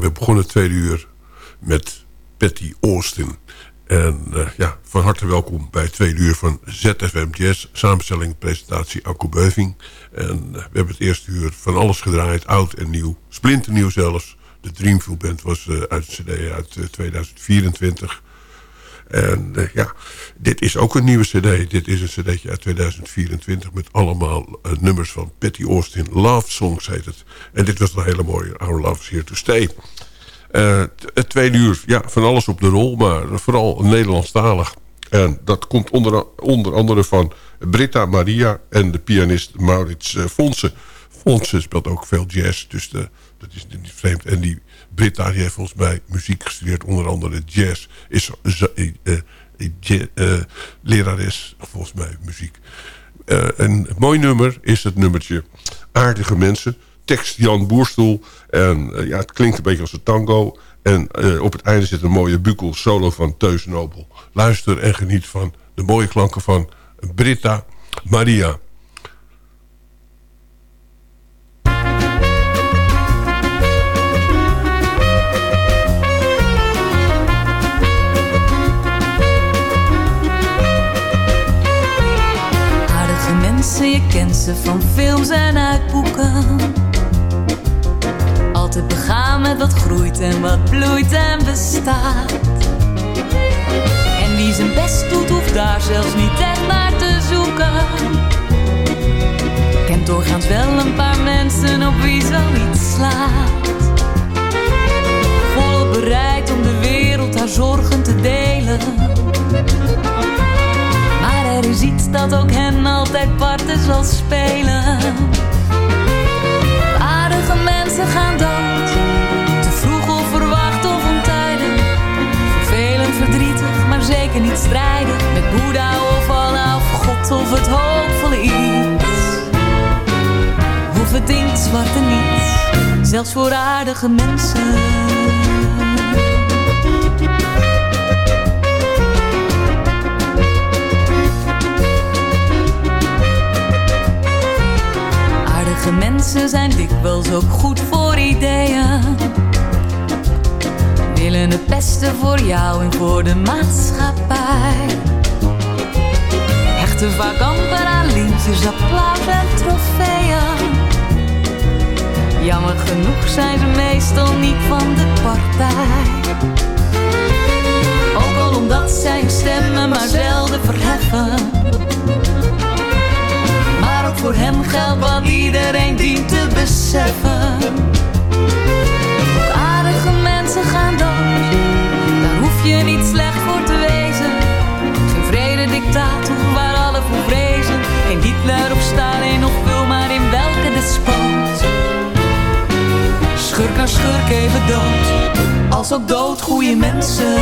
We begonnen het tweede uur met Patty Austin. En uh, ja, van harte welkom bij het tweede uur van ZFM Jazz. Samenstelling, presentatie, Akku Beuving. En uh, we hebben het eerste uur van alles gedraaid. Oud en nieuw. Splinternieuw zelfs. De Dreamville Band was uh, uit de cd uit 2024. En ja, dit is ook een nieuwe cd. Dit is een cd'tje uit 2024 met allemaal nummers van Patty Austin. Love Songs heet het. En dit was een hele mooie Our Love is Here to Stay. Uh, het tweede uur, ja, van alles op de rol, maar vooral Nederlandstalig. En dat komt onder, onder andere van Britta Maria en de pianist Maurits Fonsen. Fonsen speelt ook veel jazz, dus de, dat is niet vreemd. En die Britta die heeft volgens mij muziek gestudeerd, onder andere jazz. Is uh, lerares, volgens mij, muziek. een mooi nummer is het nummertje Aardige Mensen tekst Jan Boerstoel. En ja, het klinkt een beetje als een tango. En op het einde zit een mooie bukel solo van Teus Nobel. Luister en geniet van de mooie klanken van Britta Maria. Ze van films en uit boeken altijd begaan met wat groeit en wat bloeit en bestaat. En wie zijn best doet, hoeft daar zelfs niet echt naar te zoeken. Kent doorgaans wel een paar mensen op wie zoiets slaat. Volop bereid om de wereld haar zorgen te delen. Dat ook hen altijd parten zal spelen. Aardige mensen gaan dood. Te vroeg of verwacht of ontijdig. Vervelend, verdrietig, maar zeker niet strijden. Met Boeddha of Allah of God of het hoopvolle iets. Of het inktzwarte niets. Zelfs voor aardige mensen. Aardige mensen zijn dikwijls ook goed voor ideeën. Willen het beste voor jou en voor de maatschappij. Hechten vaak amper aan lintjes, applaus en trofeeën. Jammer genoeg zijn ze meestal niet van de partij. Ook al omdat zij stemmen maar zelden verheffen voor hem geldt wat iedereen dient te beseffen. Ook aardige mensen gaan dood, daar hoef je niet slecht voor te wezen. Geen vrede dictator waar alle voor vrezen. Geen Hitler of Stalin of vul maar in welke despoot. Schurk aan schurk even dood, als ook dood goede mensen.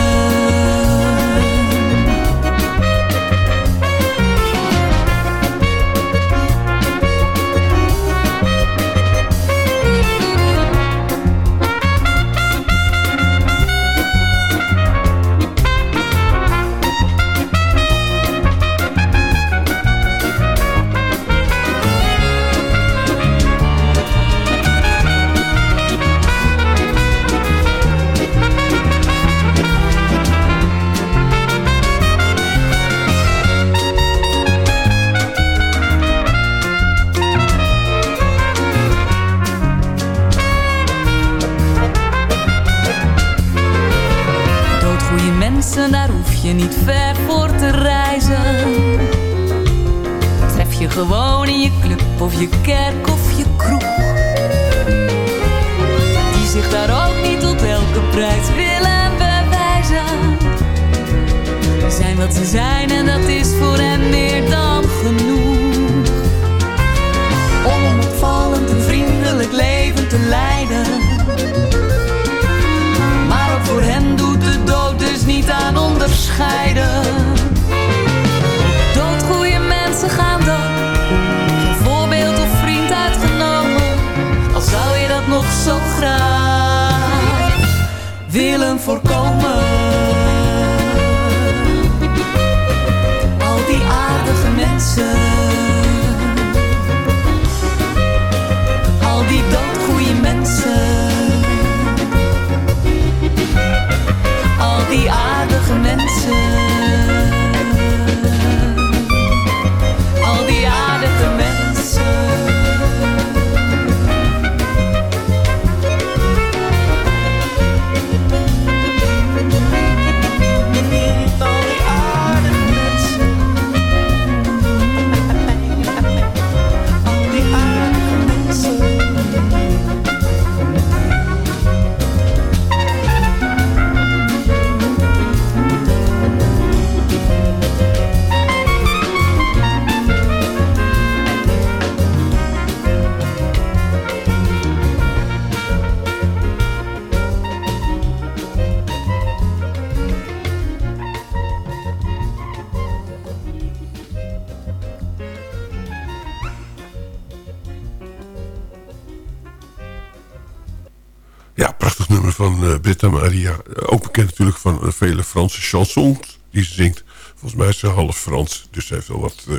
Britta Maria. Ook bekend natuurlijk van vele Franse chansons die ze zingt. Volgens mij is ze half Frans. Dus ze heeft wel wat uh,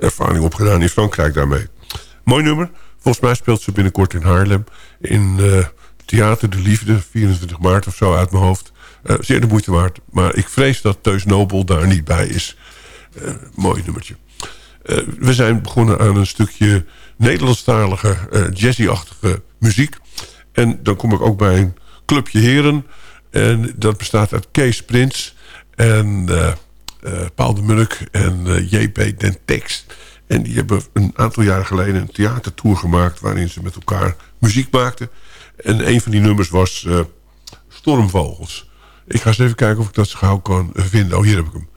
ervaring opgedaan in Frankrijk daarmee. Mooi nummer. Volgens mij speelt ze binnenkort in Haarlem. In uh, Theater de Liefde. 24 maart of zo uit mijn hoofd. Zeer de moeite waard. Maar ik vrees dat Teus Nobel daar niet bij is. mooi nummertje. we zijn begonnen aan een stukje Nederlandstalige jazzy-achtige muziek. En dan kom ik ook bij een clubje heren. En dat bestaat uit Kees Prins en uh, uh, Paul de Munnik en eh, JP Den Tex. En die hebben een aantal jaren geleden een theatertour gemaakt... waarin ze met elkaar muziek maakten. En een van die nummers was Stormvogels. Ik ga eens even kijken of ik dat zo gauw kan vinden. Oh, hier heb ik hem.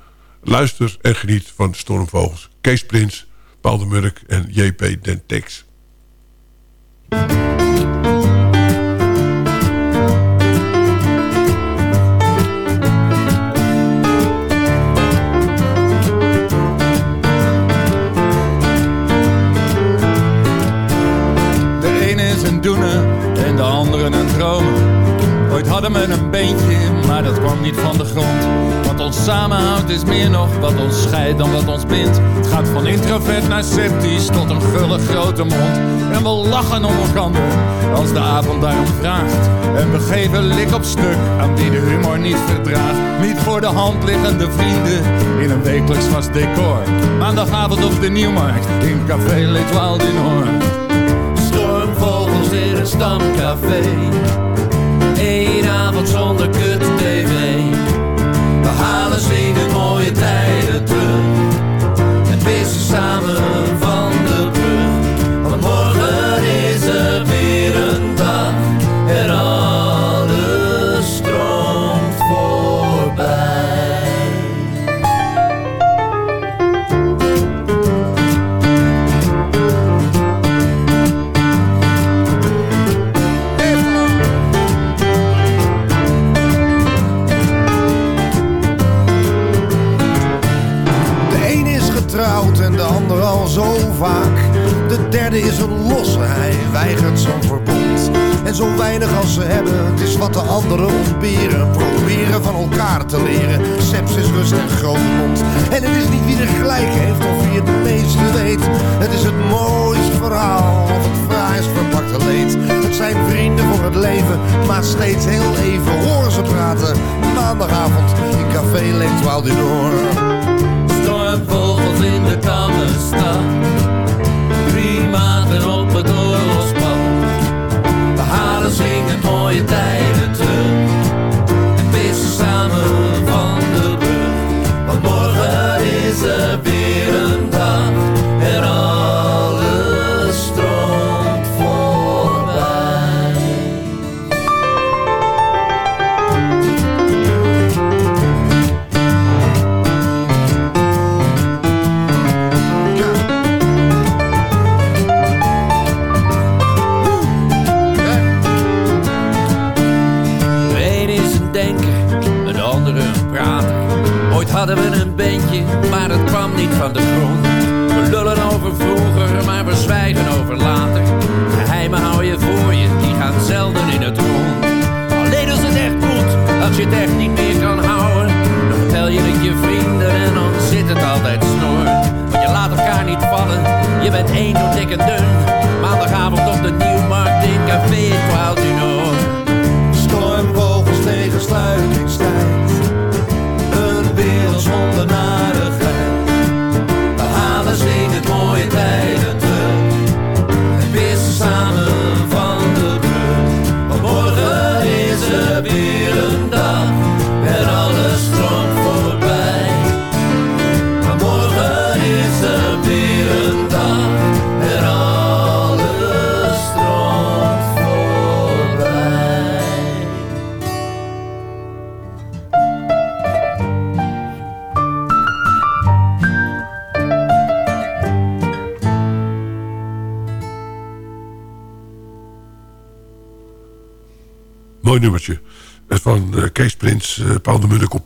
Luister en geniet van Stormvogels. Kees Prins, Paul de en JP Den Tex. Hadden we een beentje, maar dat kwam niet van de grond. Wat ons samenhoudt is meer nog wat ons scheidt dan wat ons bindt. Het gaat van introvert naar sceptisch tot een gulle grote mond. En we lachen om elkaar als de avond daarom vraagt. En we geven lik op stuk aan wie de humor niet verdraagt. Niet voor de hand liggende vrienden in een wekelijks vast decor. Maandagavond op de Nieuwmarkt in Café L'Etoile du Nord. In een stamcafé Eén avond zonder kut tv. We halen zingen mooie tijden terug. En vissen samen zo weinig als ze hebben, het is wat de anderen ontberen. Proberen van elkaar te leren, sepsis, rust en grote mond. En het is niet wie er gelijk heeft of wie het meeste weet. Het is het mooiste verhaal of het fraais verpakte leed. Het zijn vrienden voor het leven, maar steeds heel even horen ze praten. Maandagavond in Café L'Etoile du Nord. Stormvogels in de Kammerstad maanden halen zingen mooie tijden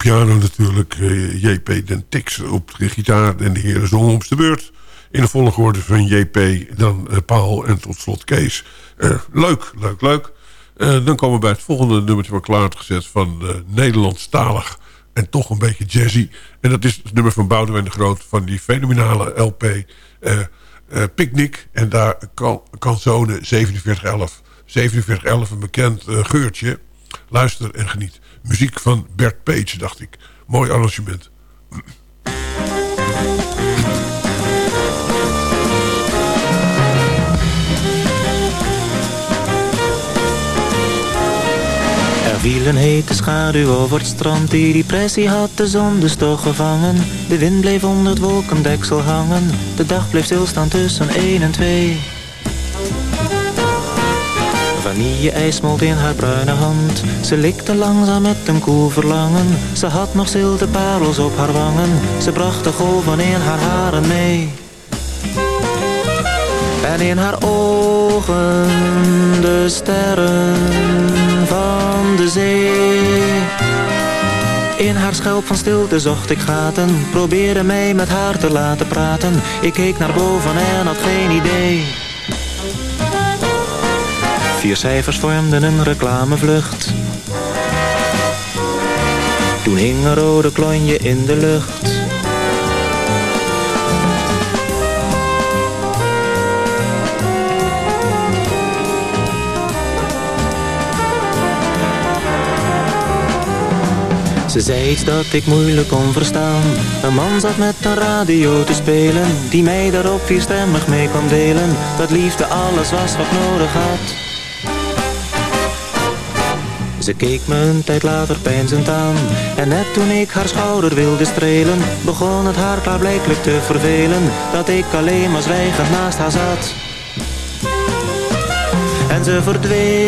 piano natuurlijk. Uh, JP Den Tix op de gitaar en de heren zongen op de beurt. In de volgorde van JP, dan Paul en tot slot Kees. leuk, leuk, leuk. dan komen we bij het volgende nummertje wat klaargezet van Nederlandstalig. En toch een beetje jazzy. En dat is het nummer van Boudewijn de Groot van die fenomenale LP Picnic. En daar kan, kanzone 4711. 4711, een bekend geurtje Luister en geniet. Muziek van Bert Page, dacht ik. Mooi arrangement. Er viel een hete schaduw over het strand Die depressie had de zon dus toch gevangen De wind bleef onder het wolkendeksel hangen De dag bleef stilstaan tussen 1 en 2 Vanille-ijs in haar bruine hand. Ze likte langzaam met een koel verlangen. Ze had nog zilte parels op haar wangen. Ze bracht de golven in haar haren mee. En in haar ogen de sterren van de zee. In haar schelp van stilte zocht ik gaten. Probeerde mij met haar te laten praten. Ik keek naar boven en had geen idee. Vier cijfers vormden een reclamevlucht. Toen hing een rode klonje in de lucht. Ze zei iets dat ik moeilijk kon verstaan. Een man zat met een radio te spelen, die mij daarop vierstemmig mee kwam delen. Dat liefde alles was wat nodig had. Ze keek me een tijd later peinzend aan. En net toen ik haar schouder wilde strelen Begon het haar klaarblijkelijk te vervelen Dat ik alleen maar zwijgend naast haar zat. En ze verdween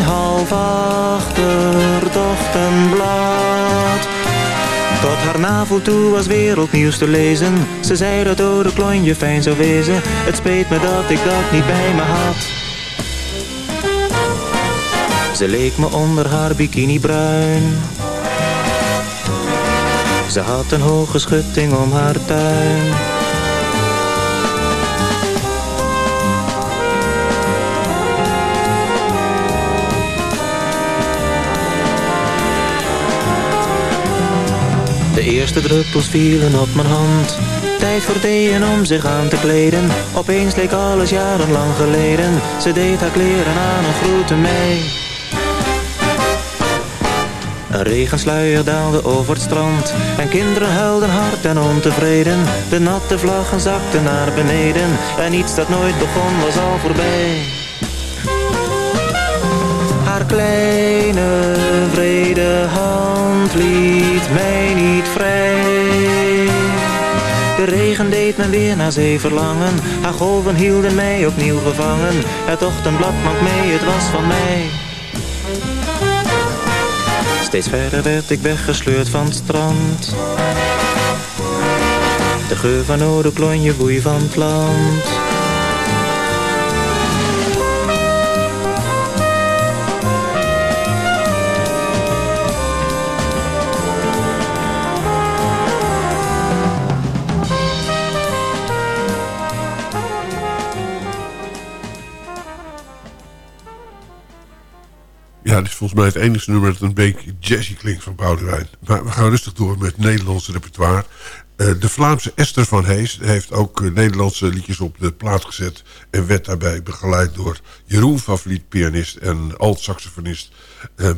half achter het ochtendblad. Tot haar navel toe was wereldnieuws te lezen. Ze zei dat oude klonje fijn zou wezen. Het speet me dat ik dat niet bij me had ze leek me onder haar bikini bruin. Ze had een hoge schutting om haar tuin. De eerste druppels vielen op mijn hand. Tijd voor Deen om zich aan te kleden. Opeens leek alles jarenlang geleden. Ze deed haar kleren aan en groette mij. Een regensluier daalde over het strand. En kinderen huilden hard en ontevreden. De natte vlaggen zakten naar beneden. En iets dat nooit begon was al voorbij. Haar kleine vrede hand liet mij niet vrij. De regen deed me weer naar zee verlangen. Haar golven hielden mij opnieuw gevangen. Het ochtendblad maakt mee, het was van mij Steeds verder werd ik weggesleurd van het strand. De geur van oude klonje boei van het land. Ja, dit is volgens mij het enige nummer dat een beetje jazzy klinkt van Boudewijn. Maar we gaan rustig door met het Nederlandse repertoire. Uh, de Vlaamse Esther van Hees heeft ook uh, Nederlandse liedjes op de plaat gezet... en werd daarbij begeleid door Jeroen Favliet, pianist... en alt-saxofonist uh,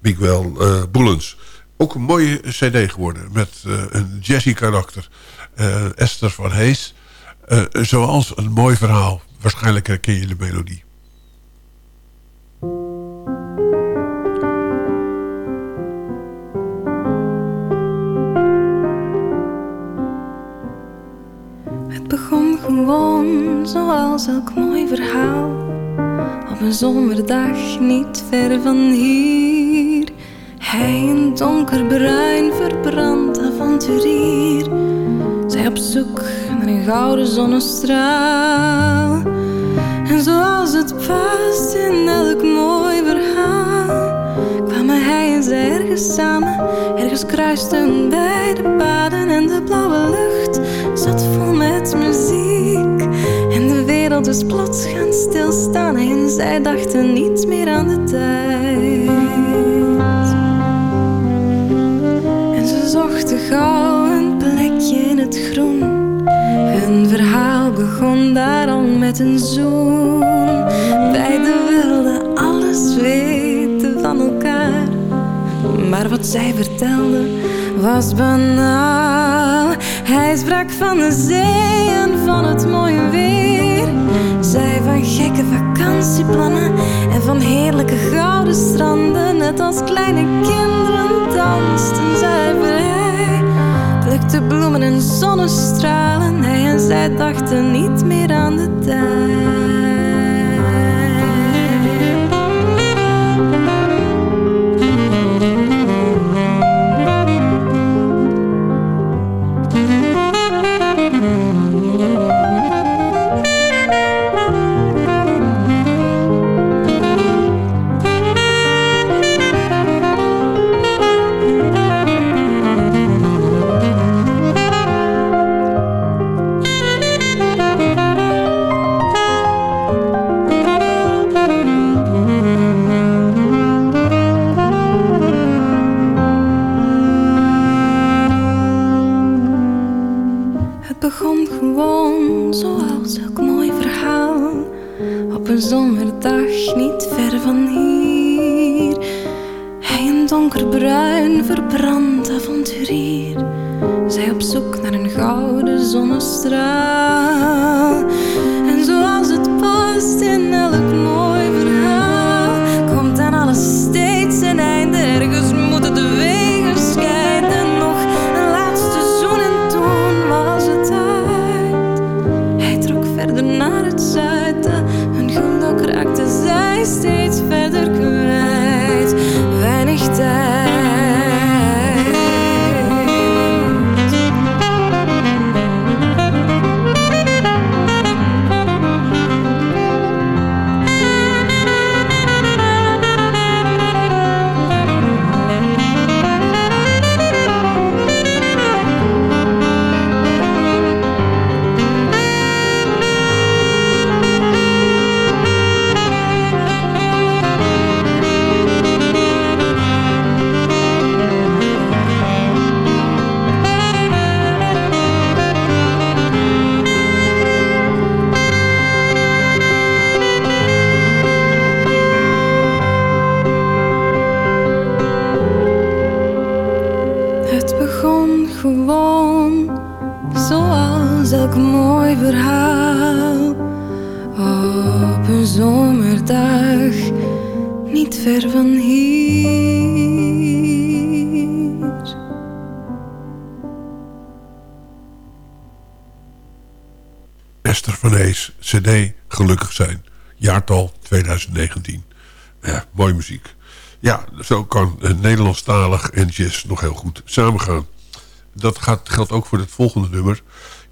Miguel Boelens. Ook een mooie cd geworden met een jazzy karakter. Esther van Hees, zoals een mooi verhaal. Waarschijnlijk herken je de melodie. Begon gewoon zoals elk mooi verhaal. Op een zomerdag niet ver van hier. Hij een donkerbruin verbrand avonturier. Zij op zoek naar een gouden zonnestraal. En zoals het past in elk mooi verhaal kwamen hij en zij ergens samen. Ergens kruisten beide paden en de blauwe lucht zat vol muziek. En de wereld is plots gaan stilstaan en zij dachten niet meer aan de tijd. En ze zochten gauw een plekje in het groen. Hun verhaal begon daar al met een zoen. Beiden wilden alles weten van elkaar. Maar wat zij vertelde was banaal. Hij sprak van de zee en van het mooie weer. Zij van gekke vakantieplannen en van heerlijke gouden stranden. Net als kleine kinderen dansten zij vrij. Plukte bloemen en zonnestralen. Hij en zij dachten niet meer aan de tijd. Zo kan eh, Nederlandstalig en jazz nog heel goed samengaan. Dat gaat, geldt ook voor het volgende nummer.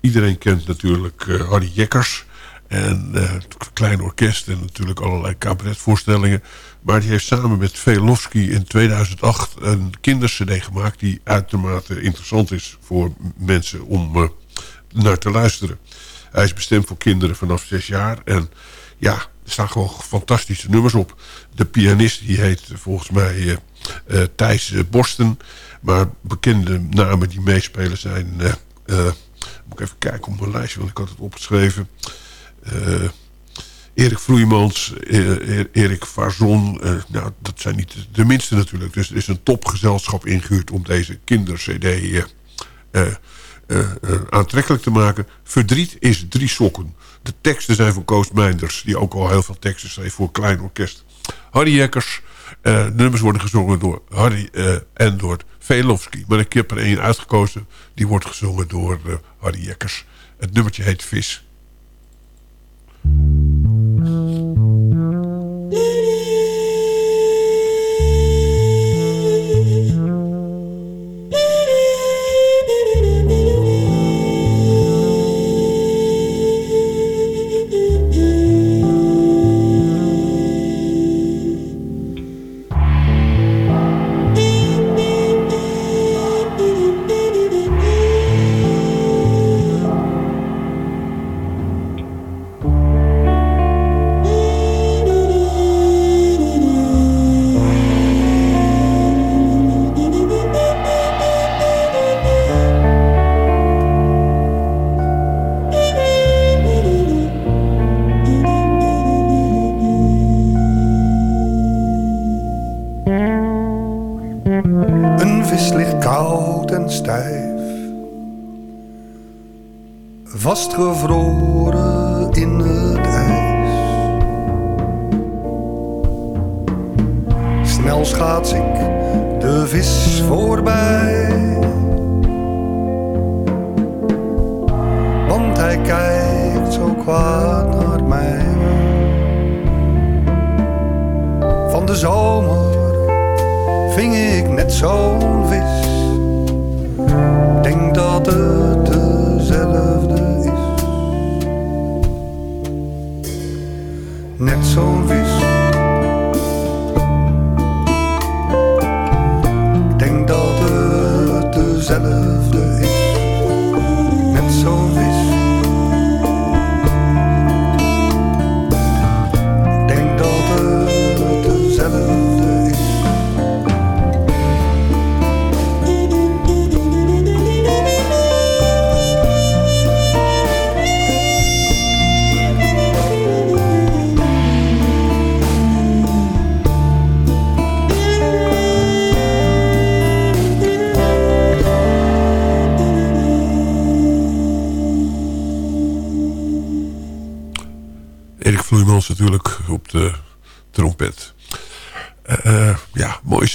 Iedereen kent natuurlijk eh, Harry Jekkers. En eh, het klein orkest en natuurlijk allerlei cabaretvoorstellingen. Maar die heeft samen met Velofsky in 2008 een kindercd gemaakt... die uitermate interessant is voor mensen om naar te luisteren. Hij is bestemd voor kinderen vanaf zes jaar. En ja, er staan gewoon fantastische nummers op. De pianist die heet volgens mij eh, eh, Thijs eh, Borsten. Maar bekende namen die meespelen zijn... moet ik even kijken op mijn lijstje, want ik had het opgeschreven. Erik Vloeimans, Erik Varzon. eh, nou, dat zijn niet de- minste natuurlijk. Dus er is een topgezelschap ingehuurd om deze kindercd aantrekkelijk te maken. Verdriet is drie sokken. De teksten zijn van Koos Meinders, die ook al heel veel teksten schreef voor klein orkest. Harry Jekkers. de nummers worden gezongen door Harry eh, en door Velofsky. Maar ik heb er één uitgekozen. Die wordt gezongen door eh, Harry Jekkers. Het nummertje heet Vis.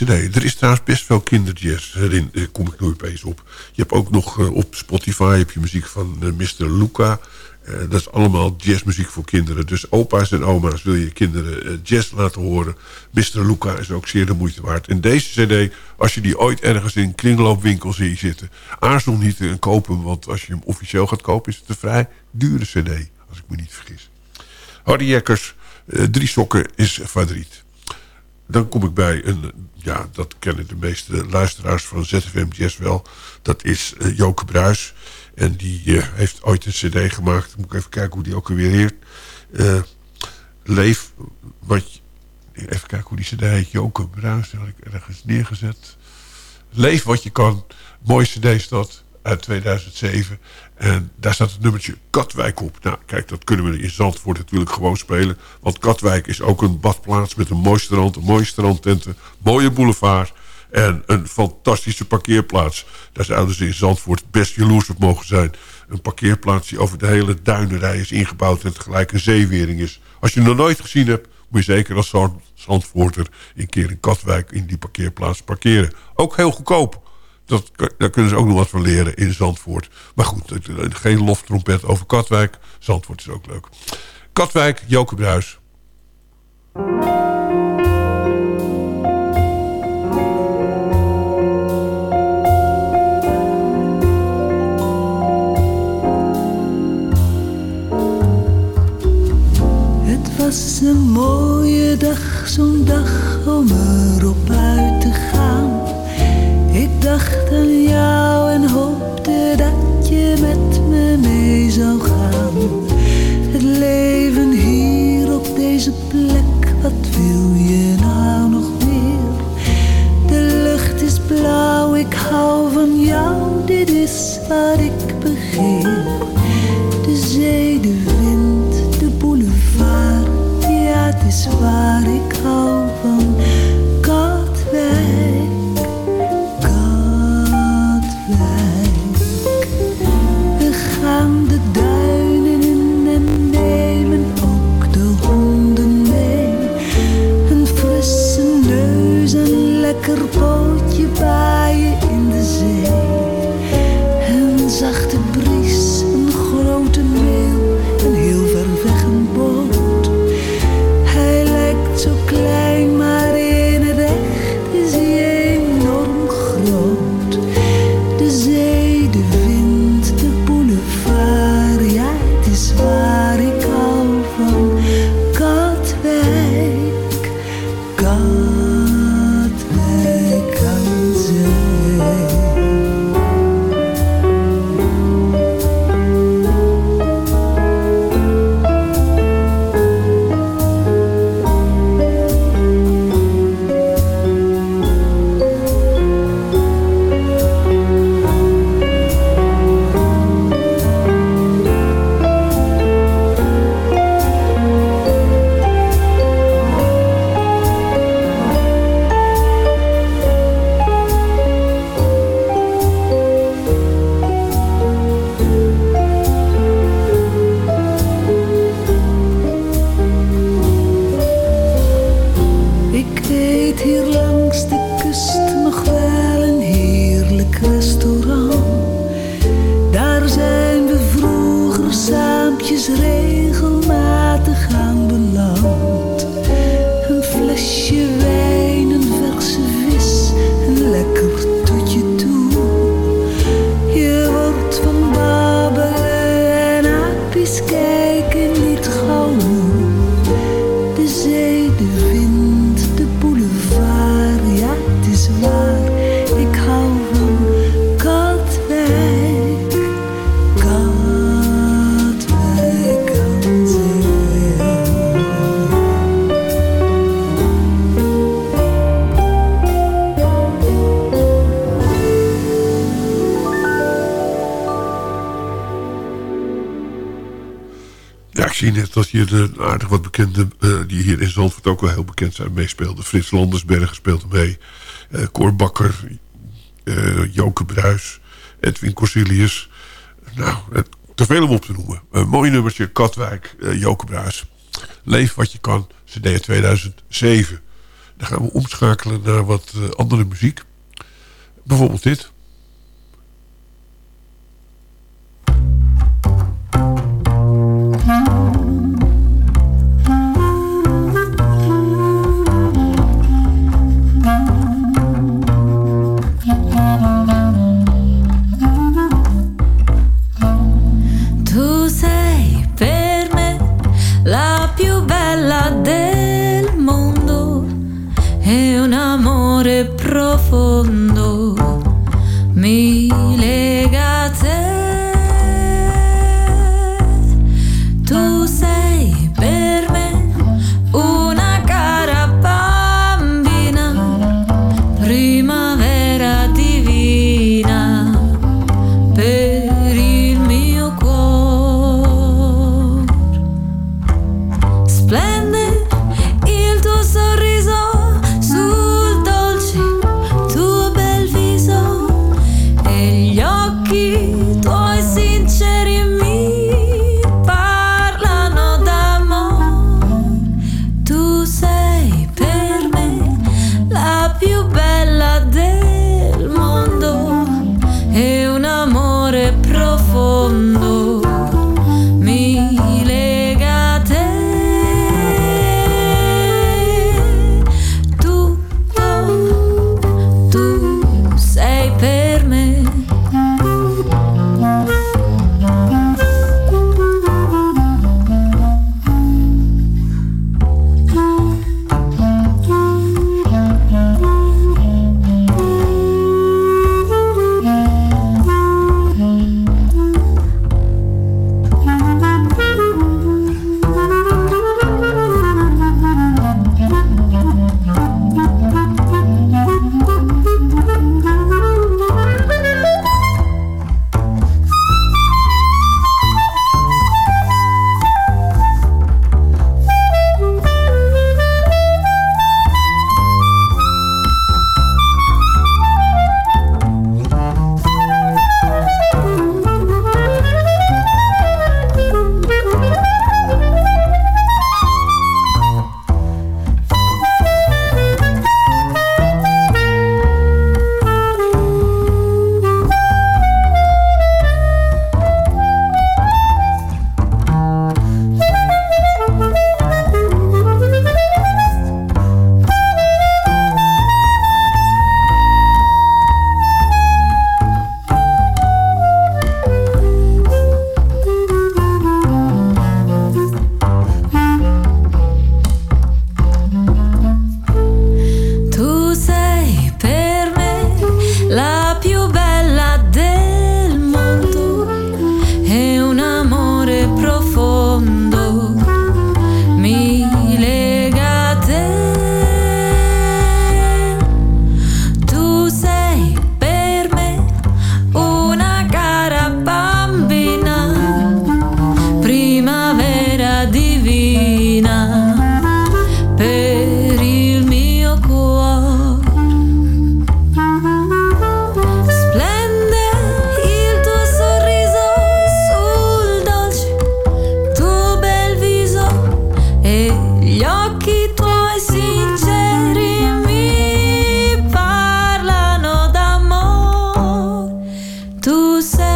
Cd. Er is trouwens best veel kinderjazz. Erin Daar kom ik nu opeens op. Je hebt ook nog eh, op Spotify heb je muziek van eh, Mr. Luca. Eh, dat is allemaal jazzmuziek voor kinderen. Dus opa's en oma's wil je kinderen jazz laten horen. Mr. Luca is ook zeer de moeite waard. En deze cd, als je die ooit ergens in kringloopwinkel ziet zitten... aarzel niet en koop hem. Want als je hem officieel gaat kopen is het een vrij dure cd. Als ik me niet vergis. Hardy Jekkers, eh, Drie Sokken is Vadriet. Dan kom ik bij een, ja, dat kennen de meeste luisteraars van ZFM Jazz wel. Dat is eh, Joke Bruis. En die eh, heeft ooit een cd gemaakt. Moet ik even kijken hoe die ook alweer heet. Eh, Leef, wat... Even kijken hoe die cd heet. Joke Bruis, die had ik ergens neergezet. Leef wat je kan. Mooie cd is dat. Uit 2007. En daar staat het nummertje Katwijk op. Nou, kijk, dat kunnen we in Zandvoort natuurlijk gewoon spelen. Want Katwijk is ook een badplaats met een mooi strand, een mooie strandtenten, mooie boulevard en een fantastische parkeerplaats. Daar zouden ze in Zandvoort best jaloers op mogen zijn. Een parkeerplaats die over de hele duinerij is ingebouwd en tegelijk een zeewering is. Als je het nog nooit gezien hebt, moet je zeker als Zand- Zandvoorter een keer in Katwijk in die parkeerplaats parkeren. Ook heel goedkoop. Daar kunnen ze ook nog wat van leren in Zandvoort. Maar goed, geen loftrompet over Katwijk. Zandvoort is ook leuk. Katwijk, Joke Bruis. Het was een mooie dag, zo'n dag om dacht jou en hoopte dat je met me mee zou gaan. Het leven hier op deze plek, wat wil je nou nog meer? De lucht is blauw, ik hou van jou, dit is wat bekend zijn meespeelden. Frits Landersbergen speelde mee. Uh, Cor Bakker. Uh, Joke Bruis. Edwin Corsilius. Nou, te veel om op te noemen. Mooi nummertje. Katwijk. Joke Bruis. Leef wat je kan. CD 2007. Dan gaan we omschakelen naar wat andere muziek. Bijvoorbeeld dit. Tout say.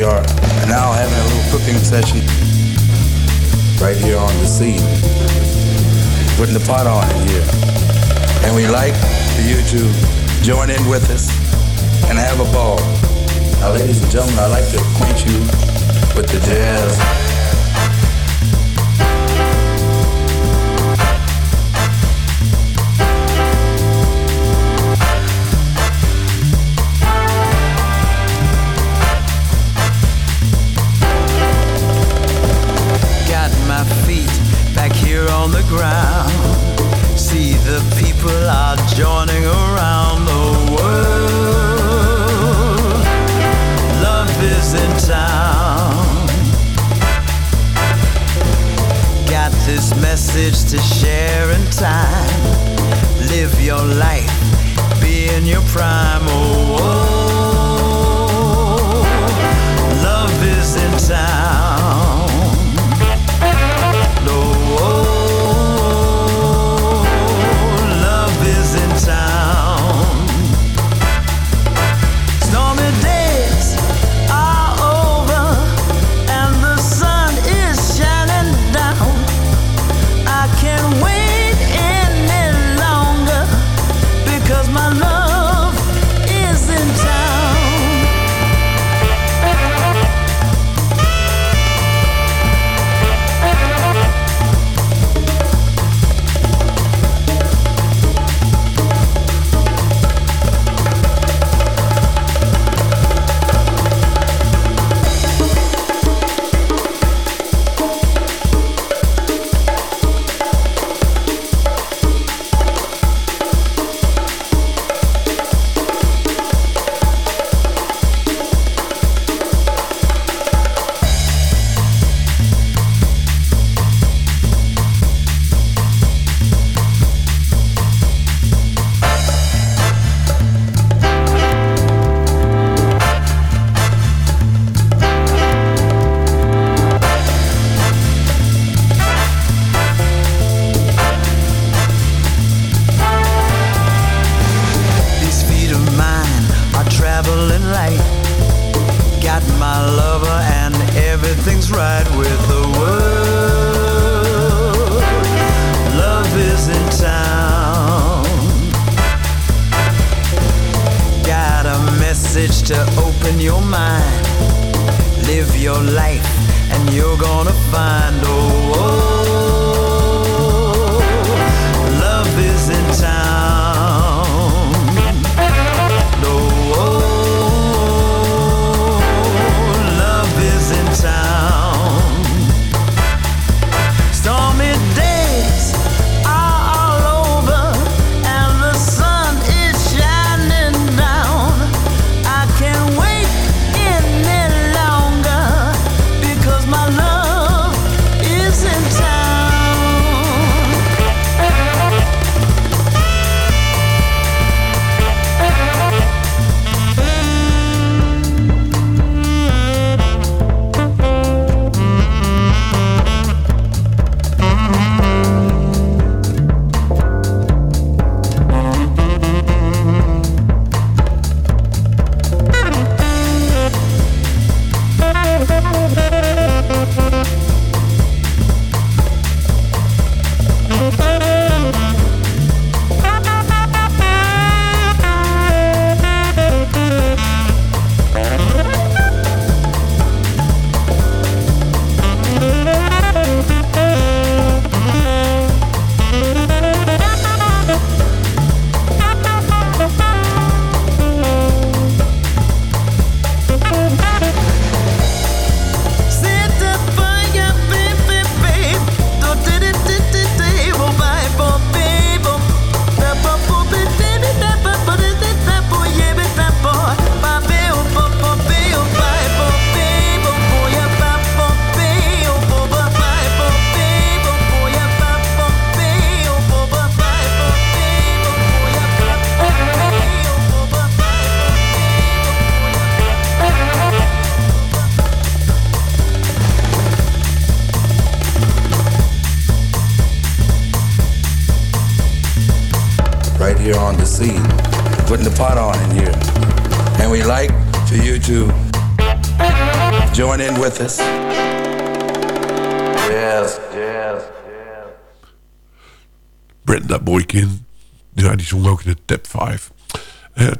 We are now having a little cooking session right here on the scene. Putting the pot on in here. And we like for you to join in with us and have a ball. Now, ladies and gentlemen, I'd like to acquaint you with the jazz ground. See the people are joining around the world. Love is in town. Got this message to share in time. Live your life, be in your prime. Oh, oh. oh. love is in town.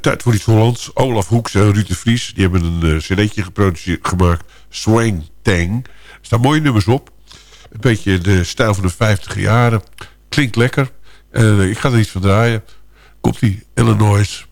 Tijd voor iets Hollands. Olaf Hoeks en Ruud de Vries. Die hebben een uh, cd'tje geproduceerd gemaakt. Swang Tang. Er staan mooie nummers op. Een beetje de stijl van de 50 jaren. Klinkt lekker. Uh, ik ga er iets van draaien. Komt-ie. Illinois.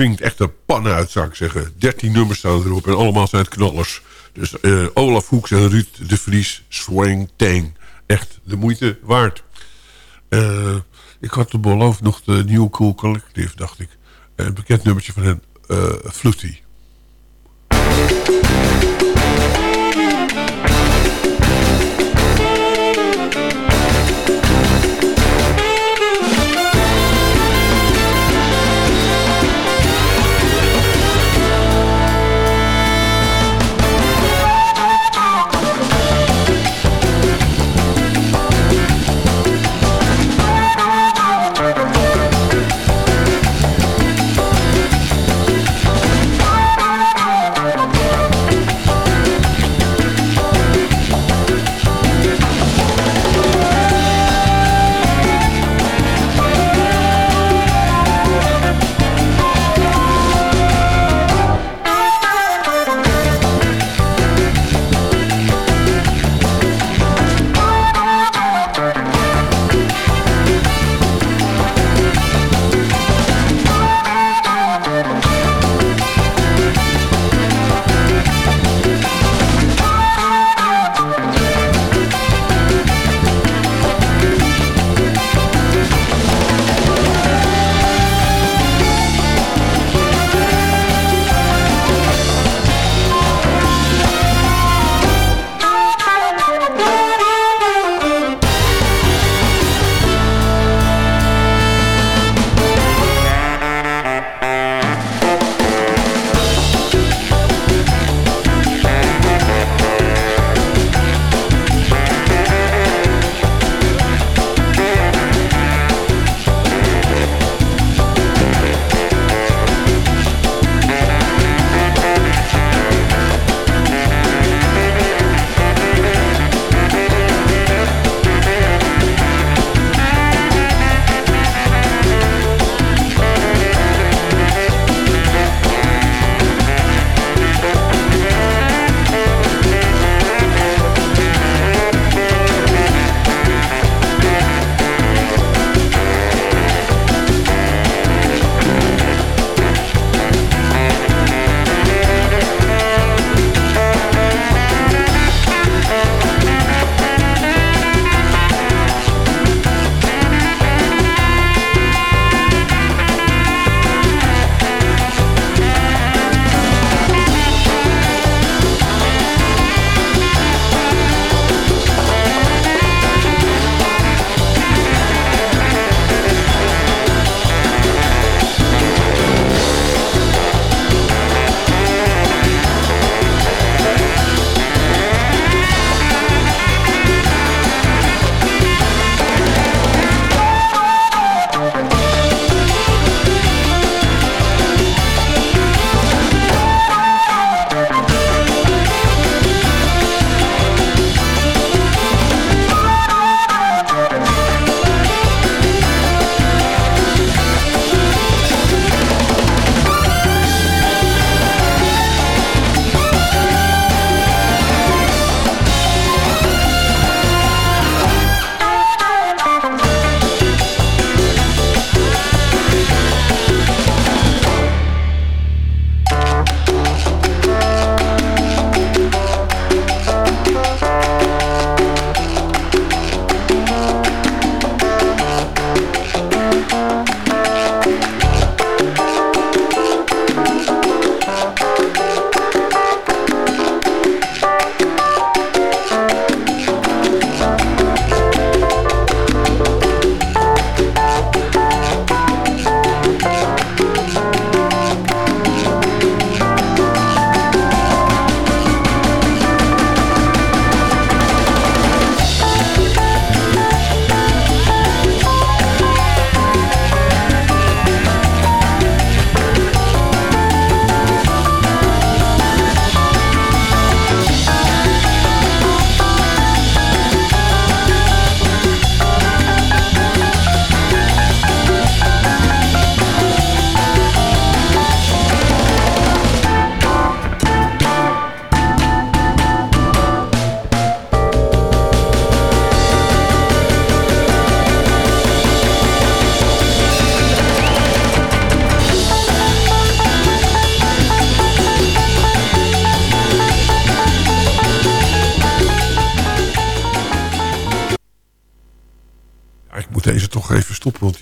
Swingt echt een pan uit, zou ik zeggen. 13 nummers staan erop en allemaal zijn het knallers. Dus uh, Olaf Hoeks en Ruud de Vries, Swing Tang. Echt de moeite waard. Uh, ik had beloofd nog de New Cool Collective, dacht ik. Een bekend nummertje van hen, uh, Flutie.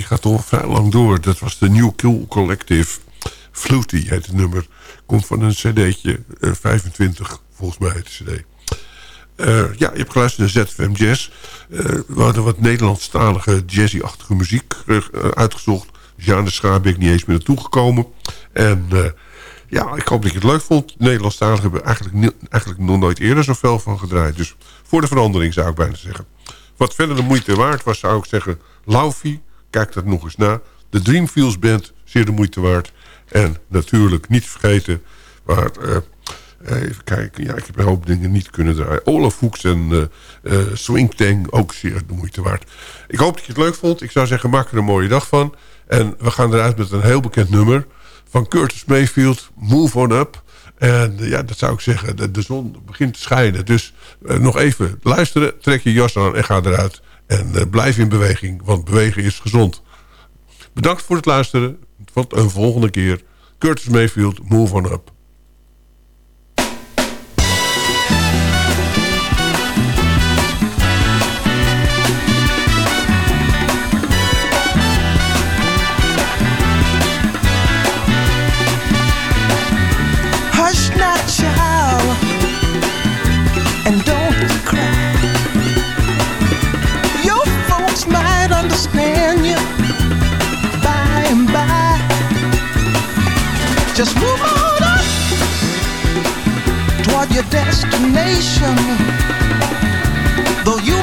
Gaat al vrij lang door. Dat was de New Kill Collective. Fluty heet het nummer. Komt van een cd'tje, uh, 25 volgens mij de cd. Uh, ja, je hebt geluisterd naar ZFM Jazz. Uh, we hadden wat Nederlandstalige jazzy-achtige muziek uitgezocht. De Schaar ben ik niet eens meer naartoe gekomen. En ja, ik hoop dat je het leuk vond. Nederlandstalig hebben we eigenlijk, eigenlijk nog nooit eerder zoveel van gedraaid. Dus voor de verandering zou ik bijna zeggen. Wat verder de moeite waard was, zou ik zeggen... Laufie, kijk dat nog eens na. De Dreamfields Band, zeer de moeite waard. En natuurlijk niet vergeten... waar even kijken. Ja, ik heb een hoop dingen niet kunnen draaien. Olaf Hoeks en uh, Swing Tang, ook zeer de moeite waard. Ik hoop dat je het leuk vond. Ik zou zeggen, maak er een mooie dag van. En we gaan eruit met een heel bekend nummer... van Curtis Mayfield, Move On Up. En ja, dat zou ik zeggen, de, de zon begint te schijnen. Dus nog even luisteren, trek je jas aan en ga eruit. En blijf in beweging, want bewegen is gezond. Bedankt voor het luisteren. Tot een volgende keer. Curtis Mayfield, Move On Up. Just move on up toward your destination. Though you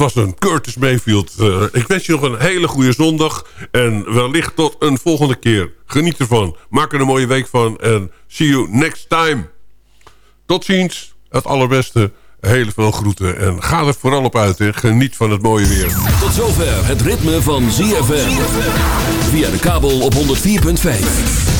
was een Curtis Mayfield. Uh, ik wens je nog een hele goede zondag. En wellicht tot een volgende keer. Geniet ervan. Maak er een mooie week van. En see you next time. Tot ziens. Het allerbeste. Hele veel groeten. En ga er vooral op uit. En geniet van het mooie weer. Tot zover het ritme van ZFM. Via de kabel op 104.5.